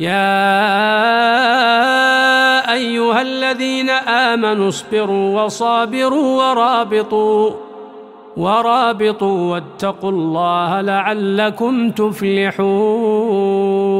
يا أيها الذين آمنوا اصبروا وصابروا ورابطوا ورابطوا واتقوا الله لعلكم تفلحون.